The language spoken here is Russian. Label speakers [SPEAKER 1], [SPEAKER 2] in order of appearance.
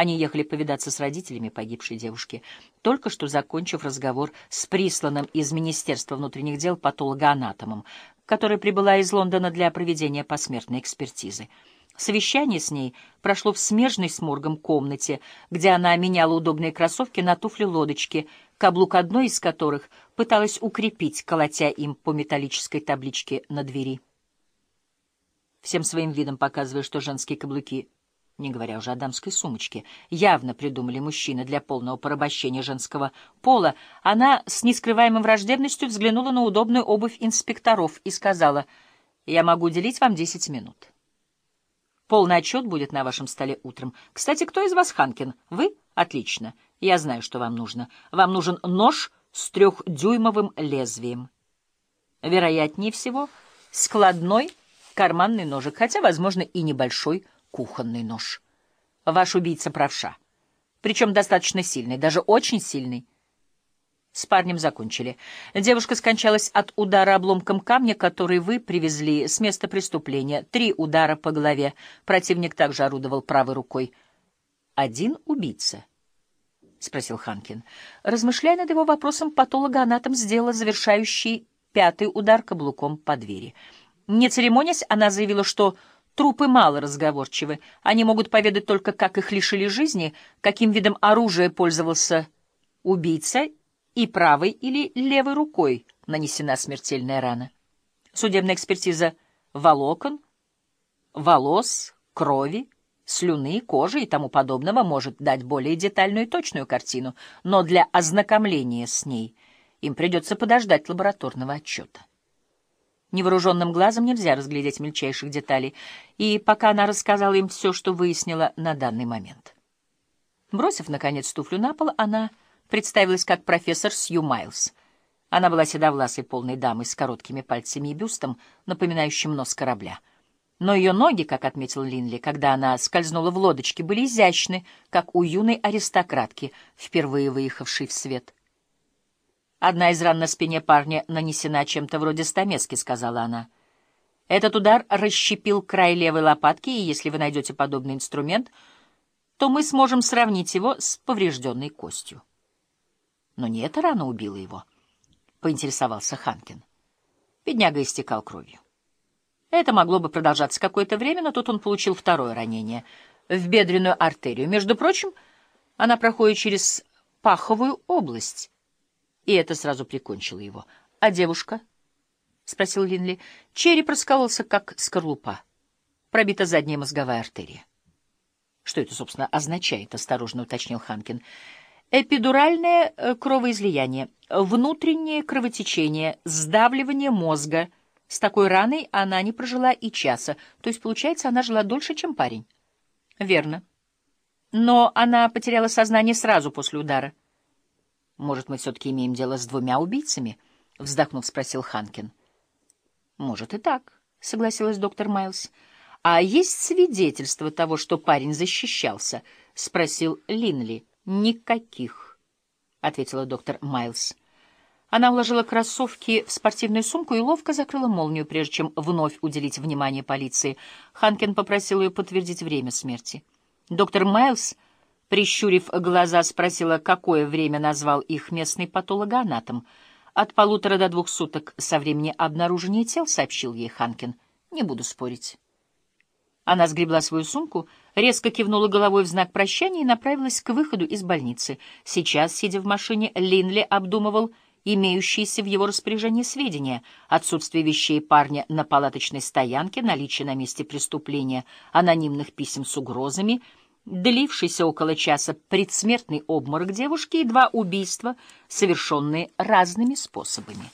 [SPEAKER 1] Они ехали повидаться с родителями погибшей девушки, только что закончив разговор с присланным из Министерства внутренних дел патологоанатомом, который прибыла из Лондона для проведения посмертной экспертизы. Совещание с ней прошло в смежной с моргом комнате, где она меняла удобные кроссовки на туфли-лодочки, каблук одной из которых пыталась укрепить, колотя им по металлической табличке на двери. Всем своим видом показывая, что женские каблуки не говоря уже о дамской сумочке, явно придумали мужчины для полного порабощения женского пола, она с нескрываемой враждебностью взглянула на удобную обувь инспекторов и сказала, «Я могу уделить вам десять минут. Полный отчет будет на вашем столе утром. Кстати, кто из вас Ханкин? Вы? Отлично. Я знаю, что вам нужно. Вам нужен нож с трехдюймовым лезвием. Вероятнее всего, складной карманный ножик, хотя, возможно, и небольшой кухонный нож. Ваш убийца правша. Причем достаточно сильный, даже очень сильный. С парнем закончили. Девушка скончалась от удара обломком камня, который вы привезли с места преступления. Три удара по голове. Противник также орудовал правой рукой. Один убийца? — спросил Ханкин. Размышляя над его вопросом, патологоанатом сделала завершающий пятый удар каблуком по двери. Не церемонясь, она заявила, что Трупы мало разговорчивы. Они могут поведать только, как их лишили жизни, каким видом оружия пользовался убийца и правой или левой рукой нанесена смертельная рана. Судебная экспертиза волокон, волос, крови, слюны, кожи и тому подобного может дать более детальную и точную картину, но для ознакомления с ней им придется подождать лабораторного отчета. Невооруженным глазом нельзя разглядеть мельчайших деталей, и пока она рассказала им все, что выяснила на данный момент. Бросив, наконец, туфлю на пол, она представилась как профессор Сью Майлз. Она была седовласой полной дамой с короткими пальцами и бюстом, напоминающим нос корабля. Но ее ноги, как отметил Линли, когда она скользнула в лодочке, были изящны, как у юной аристократки, впервые выехавшей в свет — Одна из ран на спине парня нанесена чем-то вроде стамески, — сказала она. Этот удар расщепил край левой лопатки, и если вы найдете подобный инструмент, то мы сможем сравнить его с поврежденной костью. Но не эта рана убила его, — поинтересовался Ханкин. Бедняга истекал кровью. Это могло бы продолжаться какое-то время, но тут он получил второе ранение в бедренную артерию. Между прочим, она проходит через паховую область, и это сразу прикончило его. — А девушка? — спросил Линли. Череп раскололся, как скорлупа. Пробита задняя мозговая артерия. — Что это, собственно, означает? — осторожно уточнил Ханкин. — Эпидуральное э, кровоизлияние, внутреннее кровотечение, сдавливание мозга. С такой раной она не прожила и часа. То есть, получается, она жила дольше, чем парень. — Верно. Но она потеряла сознание сразу после удара. «Может, мы все-таки имеем дело с двумя убийцами?» — вздохнув, спросил Ханкин. «Может и так», — согласилась доктор Майлз. «А есть свидетельство того, что парень защищался?» — спросил Линли. «Никаких», — ответила доктор Майлз. Она уложила кроссовки в спортивную сумку и ловко закрыла молнию, прежде чем вновь уделить внимание полиции. Ханкин попросил ее подтвердить время смерти. Доктор Майлз Прищурив глаза, спросила, какое время назвал их местный патологоанатом. «От полутора до двух суток со времени обнаружения тел», — сообщил ей Ханкин. «Не буду спорить». Она сгребла свою сумку, резко кивнула головой в знак прощания и направилась к выходу из больницы. Сейчас, сидя в машине, Линли обдумывал имеющиеся в его распоряжении сведения, отсутствие вещей парня на палаточной стоянке, наличие на месте преступления анонимных писем с угрозами — длившийся около часа предсмертный обморок девушки и два убийства, совершенные разными способами.